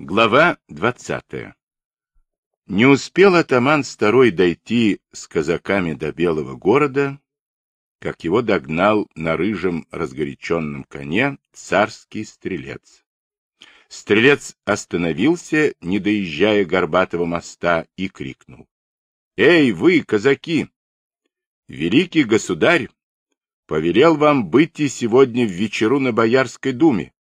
Глава двадцатая Не успел атаман Старой дойти с казаками до Белого города, как его догнал на рыжем разгоряченном коне царский стрелец. Стрелец остановился, не доезжая Горбатого моста, и крикнул. — Эй, вы, казаки! Великий государь повелел вам быть и сегодня в вечеру на Боярской думе.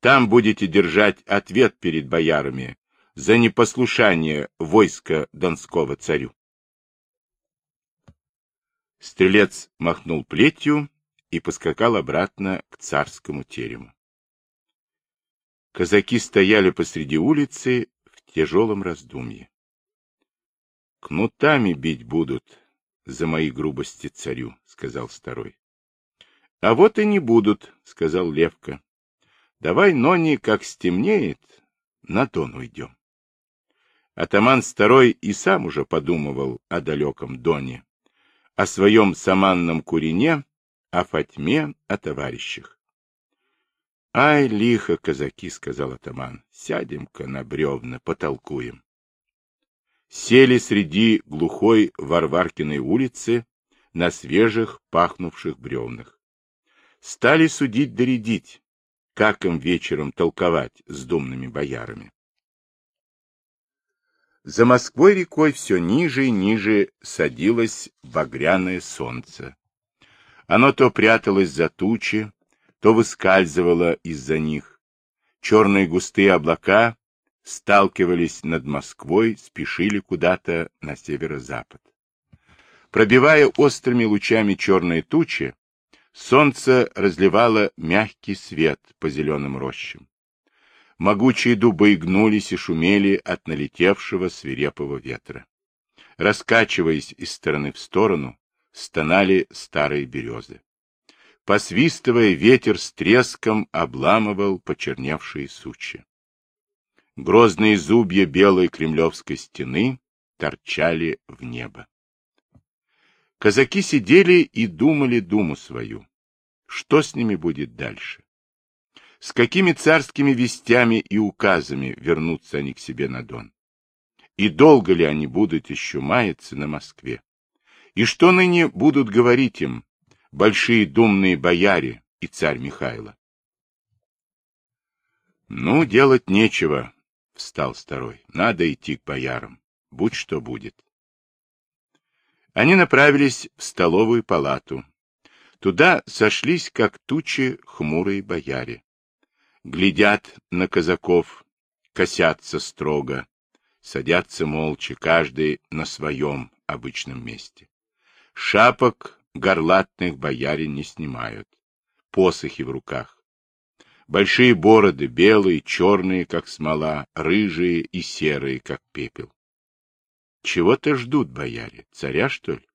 Там будете держать ответ перед боярами за непослушание войска Донского царю. Стрелец махнул плетью и поскакал обратно к царскому терему. Казаки стояли посреди улицы в тяжелом раздумье. — Кнутами бить будут за мои грубости царю, — сказал старой. — А вот и не будут, — сказал Левка. Давай, Нони, как стемнеет, на тон уйдем. Атаман Старой и сам уже подумывал о далеком Доне, о своем саманном курине, о Фатьме, о товарищах. — Ай, лихо, казаки, — сказал атаман, — сядем-ка на бревна, потолкуем. Сели среди глухой Варваркиной улицы на свежих, пахнувших бревнах. Стали судить доредить, как им вечером толковать с думными боярами. За Москвой рекой все ниже и ниже садилось багряное солнце. Оно то пряталось за тучи, то выскальзывало из-за них. Черные густые облака сталкивались над Москвой, спешили куда-то на северо-запад. Пробивая острыми лучами черные тучи, Солнце разливало мягкий свет по зеленым рощам. Могучие дубы гнулись и шумели от налетевшего свирепого ветра. Раскачиваясь из стороны в сторону, стонали старые березы. Посвистывая, ветер с треском обламывал почерневшие сучья. Грозные зубья белой кремлевской стены торчали в небо. Казаки сидели и думали думу свою. Что с ними будет дальше? С какими царскими вестями и указами вернутся они к себе на Дон? И долго ли они будут еще маяться на Москве? И что ныне будут говорить им большие думные бояре и царь Михайло? Ну, делать нечего, встал старой. Надо идти к боярам. Будь что будет. Они направились в столовую палату. Туда сошлись, как тучи, хмурые бояре. Глядят на казаков, косятся строго, садятся молча, каждый на своем обычном месте. Шапок горлатных бояре не снимают, посохи в руках. Большие бороды, белые, черные, как смола, рыжие и серые, как пепел. Чего-то ждут бояре. Царя, что ли?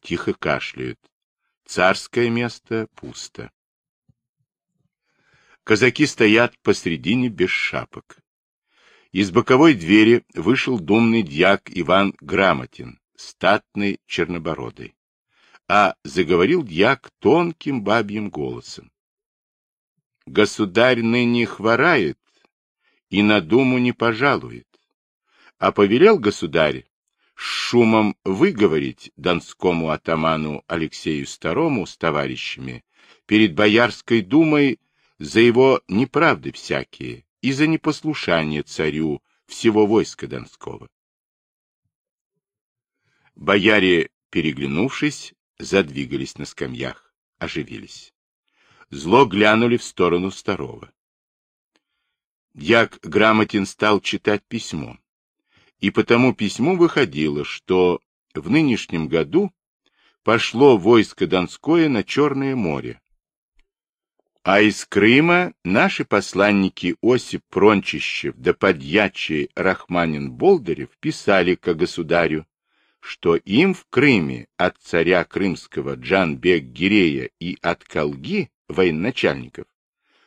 Тихо кашляют. Царское место пусто. Казаки стоят посредине без шапок. Из боковой двери вышел думный дьяк Иван Грамотин, статный чернобородый. А заговорил дьяк тонким бабьим голосом. Государь ныне хворает и на думу не пожалует. А повелел государь шумом выговорить донскому атаману Алексею Старому с товарищами перед Боярской думой за его неправды всякие и за непослушание царю всего войска Донского. Бояре, переглянувшись, задвигались на скамьях, оживились. Зло глянули в сторону Старого. Дьяк Грамотин стал читать письмо и по тому письму выходило, что в нынешнем году пошло войско Донское на Черное море. А из Крыма наши посланники Осип Прончищев да подьячий Рахманин Болдырев писали к государю, что им в Крыме от царя крымского Джанбек Гирея и от Колги, военачальников,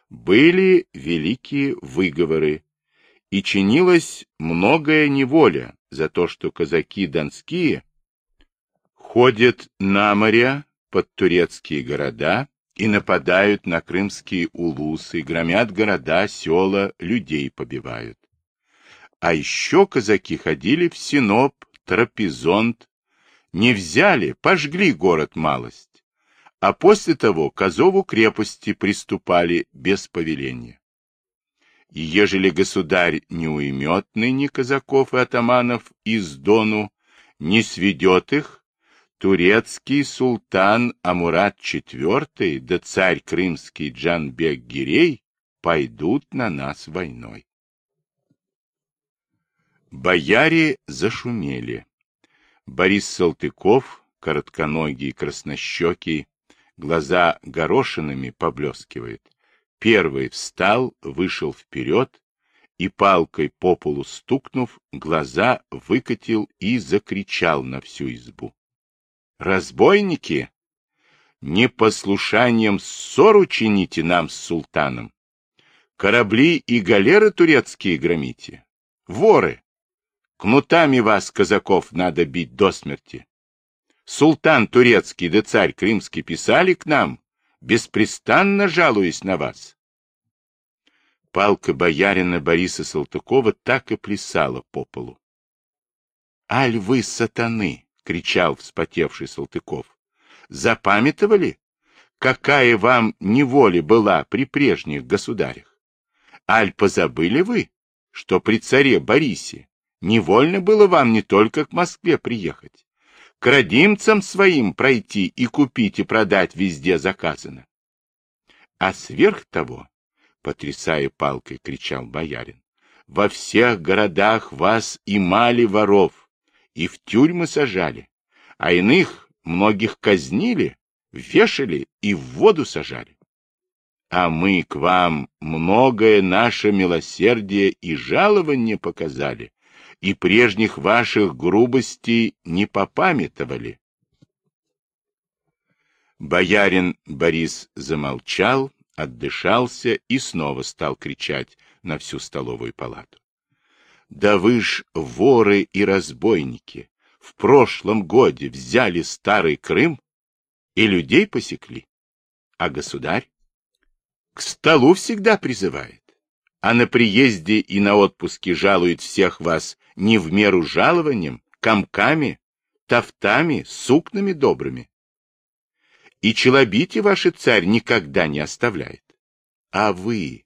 были великие выговоры и чинилась многое неволя за то, что казаки донские ходят на моря под турецкие города и нападают на крымские улусы, громят города, села, людей побивают. А еще казаки ходили в Синоп, Трапезонд. Не взяли, пожгли город малость. А после того к Азову крепости приступали без повеления. И ежели государь не уймет ныне казаков и атаманов из Дону, не сведет их, турецкий султан Амурат IV да царь крымский Джанбек-Гирей пойдут на нас войной. Бояре зашумели. Борис Салтыков, коротконогий, краснощекий, глаза горошинами поблескивает. Первый встал, вышел вперед и, палкой по полу стукнув, глаза выкатил и закричал на всю избу. «Разбойники! Непослушанием ссору чините нам с султаном! Корабли и галеры турецкие громите! Воры! Кнутами вас, казаков, надо бить до смерти! Султан турецкий да царь крымский писали к нам, беспрестанно жалуясь на вас. Палка боярина Бориса Салтыкова так и плясала по полу. — Аль вы сатаны! — кричал вспотевший Салтыков. — Запамятовали, какая вам неволя была при прежних государях? Аль позабыли вы, что при царе Борисе невольно было вам не только к Москве приехать, к родимцам своим пройти и купить и продать везде заказано. А сверх того, потрясая палкой, кричал боярин, во всех городах вас и мали воров, и в тюрьмы сажали, а иных многих казнили, вешали и в воду сажали. А мы к вам многое наше милосердие и жалование показали, и прежних ваших грубостей не попамятовали. Боярин Борис замолчал, отдышался и снова стал кричать на всю столовую палату. Да вы ж воры и разбойники! В прошлом годе взяли старый Крым и людей посекли. А государь к столу всегда призывает а на приезде и на отпуске жалует всех вас не в меру жалованием, комками, тофтами, сукнами добрыми. И челобите ваши царь никогда не оставляет. А вы,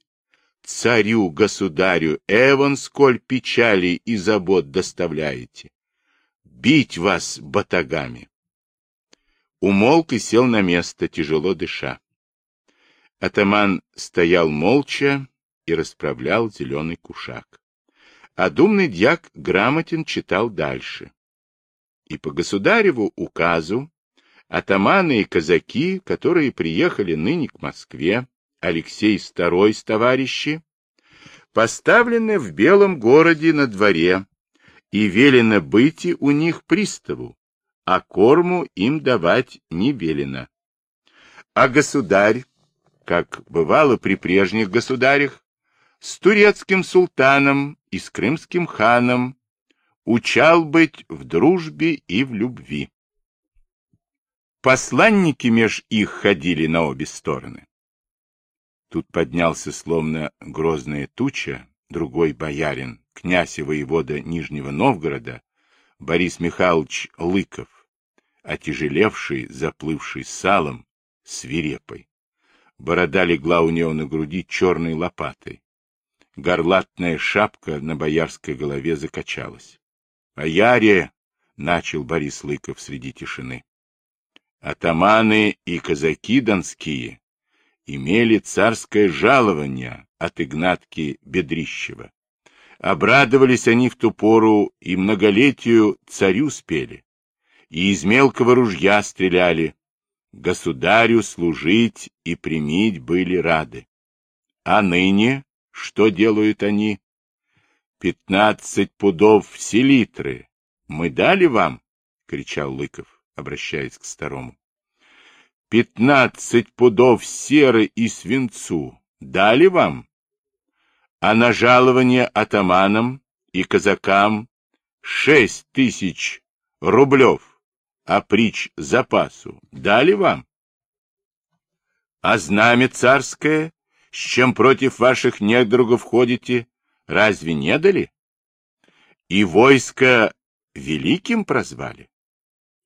царю, государю, эван сколь печали и забот доставляете. Бить вас батагами. Умолк и сел на место, тяжело дыша. Атаман стоял молча, и расправлял зеленый кушак. А думный дьяк грамотен читал дальше. И по государеву указу атаманы и казаки, которые приехали ныне к Москве, Алексей II с товарищи, поставлены в белом городе на дворе, и велено быть у них приставу, а корму им давать не велено. А государь, как бывало при прежних государях, с турецким султаном и с крымским ханом, учал быть в дружбе и в любви. Посланники меж их ходили на обе стороны. Тут поднялся словно грозная туча, другой боярин, князь и воевода Нижнего Новгорода, Борис Михайлович Лыков, отяжелевший, заплывший салом, свирепой. Борода легла у него на груди черной лопатой. Горлатная шапка на боярской голове закачалась. — А яре! — начал Борис Лыков среди тишины. Атаманы и казаки донские имели царское жалование от Игнатки Бедрищева. Обрадовались они в ту пору и многолетию царю спели, и из мелкого ружья стреляли, государю служить и примить были рады. А ныне что делают они? Пятнадцать пудов селитры. Мы дали вам? — кричал Лыков, обращаясь к старому. Пятнадцать пудов серы и свинцу дали вам? А на жалование атаманам и казакам шесть тысяч рублев, а прич запасу дали вам? А знамя царское с чем против ваших недругов ходите, разве не дали? И войско великим прозвали?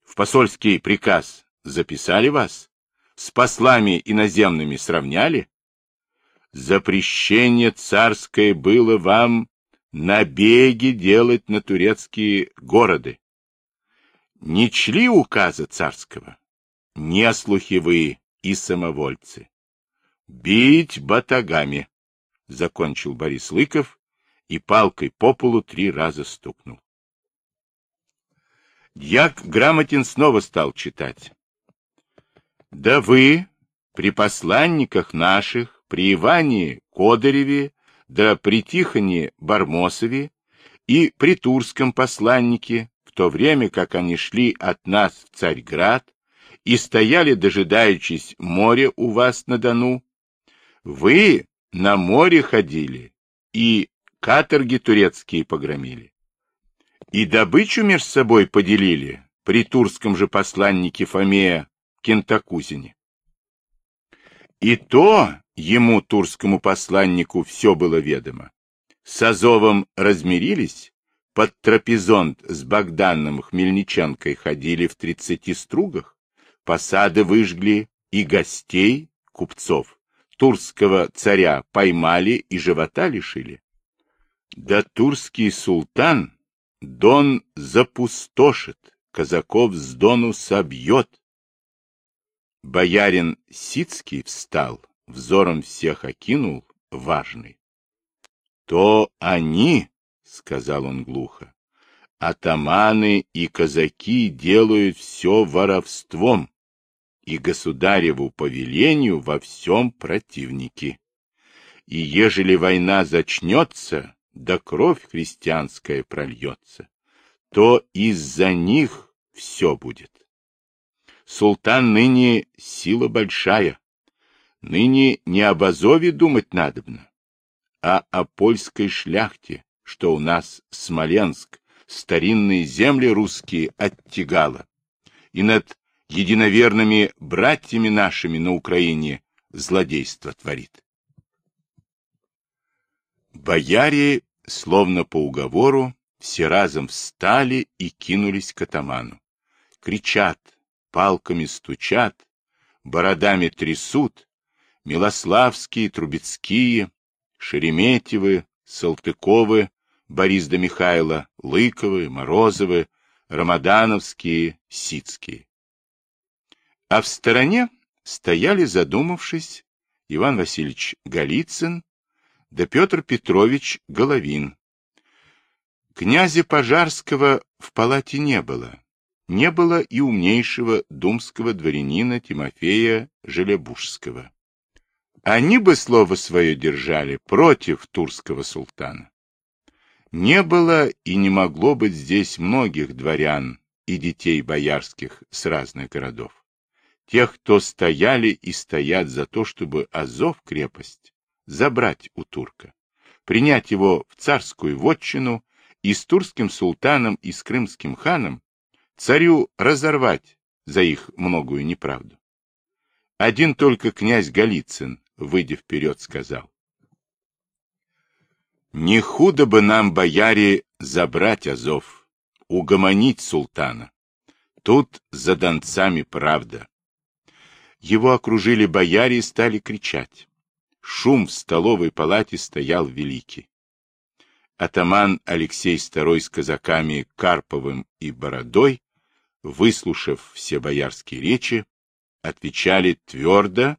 В посольский приказ записали вас? С послами иноземными сравняли? Запрещение царское было вам набеги делать на турецкие города. Не чли указа царского, не слухи вы и самовольцы. Бить батагами, — закончил Борис Лыков и палкой по полу три раза стукнул. Дьяк Грамотин снова стал читать. Да вы при посланниках наших, при Иване Кодареве, да при Тихоне Бармосове и при турском посланнике, в то время как они шли от нас в Царьград и стояли, дожидаючись моря у вас на Дону, вы на море ходили и каторги турецкие погромили. И добычу между собой поделили при турском же посланнике Фомея Кентакузине. И то ему, турскому посланнику, все было ведомо. С Азовом размирились, под трапезонт с Богданом Хмельниченкой ходили в тридцати стругах, посады выжгли и гостей, купцов, турского царя поймали и живота лишили. Да турский султан Дон запустошит, казаков с Дону собьет. Боярин Сицкий встал, взором всех окинул, важный. — То они, — сказал он глухо, — атаманы и казаки делают все воровством, и государеву повелению во всем противники. И ежели война зачнется, да кровь христианская прольется, то из-за них все будет. Султан ныне сила большая, ныне не об Азове думать надобно, а о польской шляхте, что у нас Смоленск, старинные земли русские оттягало, и над единоверными братьями нашими на Украине злодейство творит. Бояре, словно по уговору, все разом встали и кинулись к атаману. Кричат, палками стучат, бородами трясут, Милославские, Трубецкие, Шереметьевы, Салтыковы, Борис да Михайло, Лыковы, Морозовы, Рамадановские, Сицкие. А в стороне стояли, задумавшись, Иван Васильевич Голицын да Петр Петрович Головин. Князя Пожарского в палате не было. Не было и умнейшего думского дворянина Тимофея Желебужского. Они бы слово свое держали против турского султана. Не было и не могло быть здесь многих дворян и детей боярских с разных городов. Тех, кто стояли и стоят за то, чтобы Азов крепость забрать у турка, принять его в царскую вотчину и с турским султаном и с крымским ханом царю разорвать за их многую неправду. Один только князь Голицын, выйдя вперед, сказал. Не худо бы нам, бояре, забрать Азов, угомонить султана. Тут за донцами правда. Его окружили бояре и стали кричать. Шум в столовой палате стоял великий. Атаман Алексей II с казаками Карповым и Бородой, выслушав все боярские речи, отвечали твердо,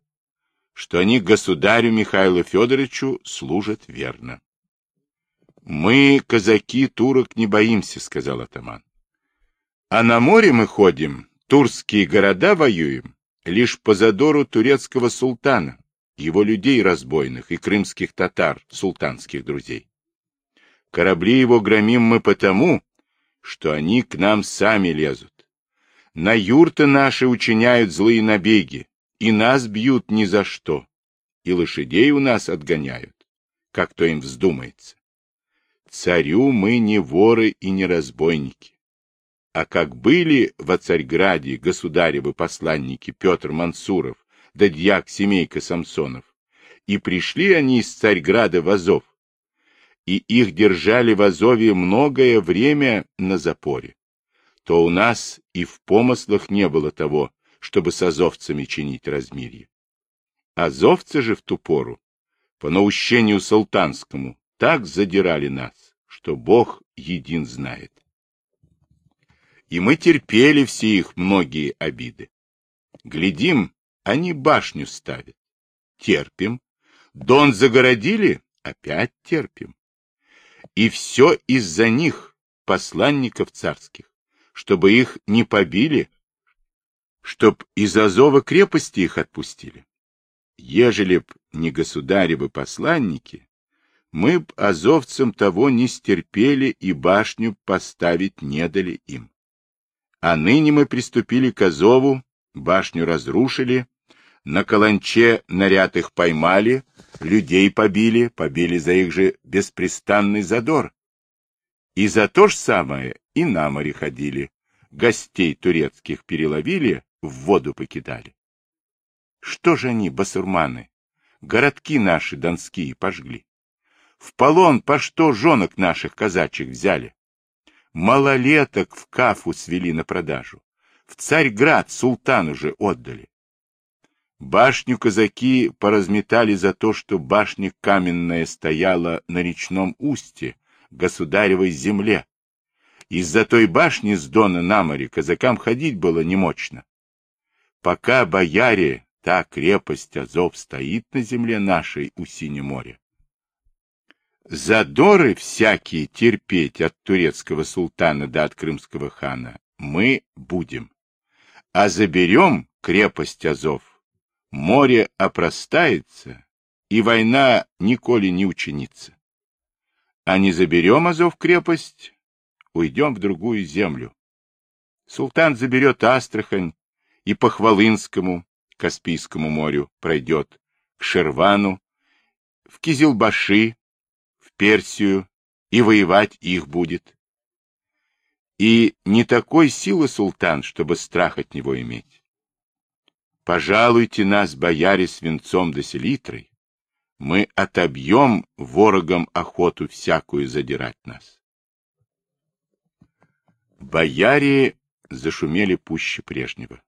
что они государю Михаилу Федоровичу служат верно. «Мы, казаки, турок не боимся», — сказал атаман. «А на море мы ходим, турские города воюем, лишь по задору турецкого султана, его людей разбойных и крымских татар, султанских друзей. Корабли его громим мы потому, что они к нам сами лезут. На юрты наши учиняют злые набеги, и нас бьют ни за что, и лошадей у нас отгоняют, как то им вздумается. Царю мы не воры и не разбойники. А как были во Царьграде государевы посланники Петр Мансуров да дьяк семейка Самсонов. И пришли они из Царьграда в Азов. и их держали в Азове многое время на запоре, то у нас и в помыслах не было того, чтобы с азовцами чинить размирье. Азовцы же в ту пору, по наущению султанскому, так задирали нас, что Бог един знает. И мы терпели все их многие обиды. Глядим, они башню ставят. Терпим. Дон загородили, опять терпим. И все из-за них, посланников царских, чтобы их не побили, чтоб из Азова крепости их отпустили. Ежели б не государевы посланники, мы б азовцам того не стерпели и башню поставить не дали им. А ныне мы приступили к Азову, башню разрушили, на каланче наряд их поймали, людей побили, побили за их же беспрестанный задор. И за то же самое и на море ходили, гостей турецких переловили, в воду покидали. Что же они, басурманы, городки наши донские пожгли? В полон по что жонок наших казачьих взяли? Малолеток в Кафу свели на продажу. В Царьград султану же отдали. Башню казаки поразметали за то, что башня каменная стояла на речном устье, государевой земле. Из-за той башни с Дона на море казакам ходить было немощно. Пока бояре, та крепость Азов стоит на земле нашей у Синего моря, Задоры всякие терпеть от турецкого султана до от крымского хана мы будем. А заберем крепость Азов, море опростается, и война николи не учинится. А не заберем Азов крепость, уйдем в другую землю. Султан заберет Астрахань и по Хвалынскому, Каспийскому морю пройдет, к Шервану, в Кизилбаши, Персию, и воевать их будет. И не такой силы султан, чтобы страх от него иметь. Пожалуйте нас, бояре, свинцом да селитрой, мы отобьем ворогам охоту всякую задирать нас. Бояре зашумели пуще прежнего.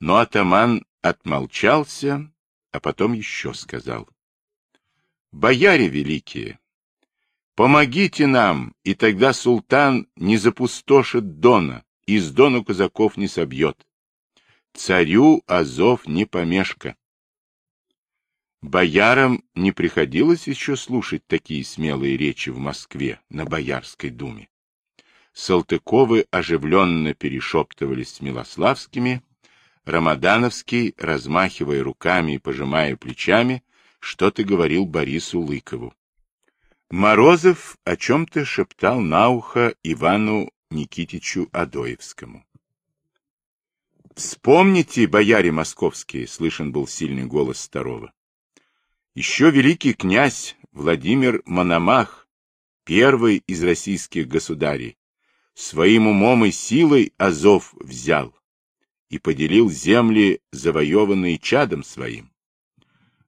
Но атаман отмолчался, а потом еще сказал. Бояре великие, Помогите нам, и тогда султан не запустошит Дона, и с Дону казаков не собьет. Царю Азов не помешка. Боярам не приходилось еще слушать такие смелые речи в Москве на Боярской думе. Салтыковы оживленно перешептывались с Милославскими, Рамадановский, размахивая руками и пожимая плечами, что-то говорил Борису Лыкову. Морозов о чем-то шептал на ухо Ивану Никитичу Адоевскому. «Вспомните, бояре московские!» — слышен был сильный голос старого. «Еще великий князь Владимир Мономах, первый из российских государей, своим умом и силой Азов взял и поделил земли, завоеванные чадом своим.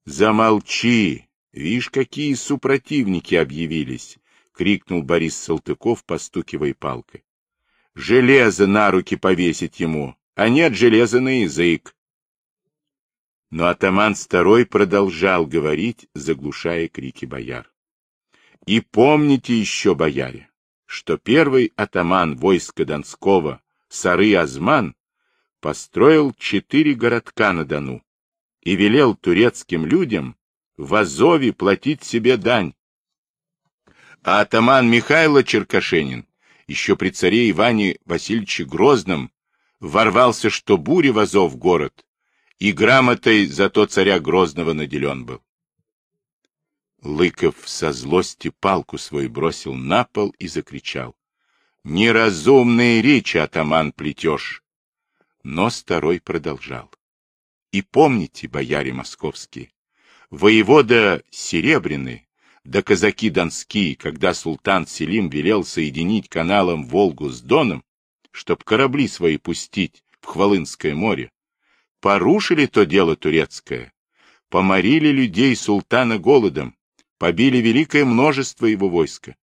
Замолчи, Вишь, какие супротивники объявились! — крикнул Борис Салтыков, постукивая палкой. — Железо на руки повесить ему, а нет железа на язык. Но атаман Старой продолжал говорить, заглушая крики бояр. И помните еще, бояре, что первый атаман войска Донского, Сары Азман, построил четыре городка на Дону и велел турецким людям в Азове платить себе дань. А атаман Михайло Черкашенин еще при царе Иване Васильевиче Грозном ворвался, что буря в Азов город, и грамотой зато царя Грозного наделен был. Лыков со злости палку свою бросил на пол и закричал. «Неразумные речи, атаман, плетешь!» Но старой продолжал. «И помните, бояре московские, воевода Серебряный, да казаки донские, когда султан Селим велел соединить каналом Волгу с Доном, чтоб корабли свои пустить в Хвалынское море, порушили то дело турецкое, поморили людей султана голодом, побили великое множество его войска.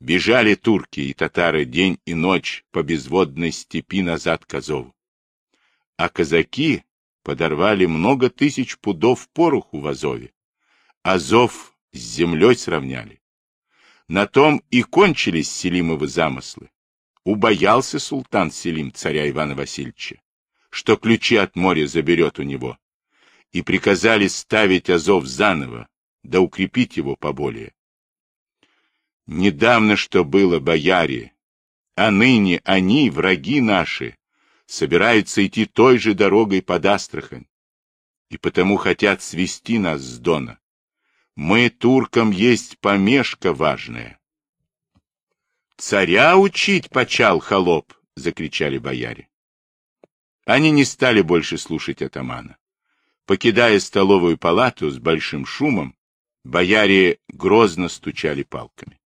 Бежали турки и татары день и ночь по безводной степи назад к Азову. А казаки подорвали много тысяч пудов пороху в Азове. Азов с землей сравняли. На том и кончились Селимовы замыслы. Убоялся султан Селим царя Ивана Васильевича, что ключи от моря заберет у него, и приказали ставить Азов заново, да укрепить его поболее. Недавно что было, бояре, а ныне они, враги наши, собираются идти той же дорогой под Астрахань, и потому хотят свести нас с Дона. Мы, туркам, есть помешка важная. «Царя учить почал, холоп!» — закричали бояре. Они не стали больше слушать атамана. Покидая столовую палату с большим шумом, бояре грозно стучали палками.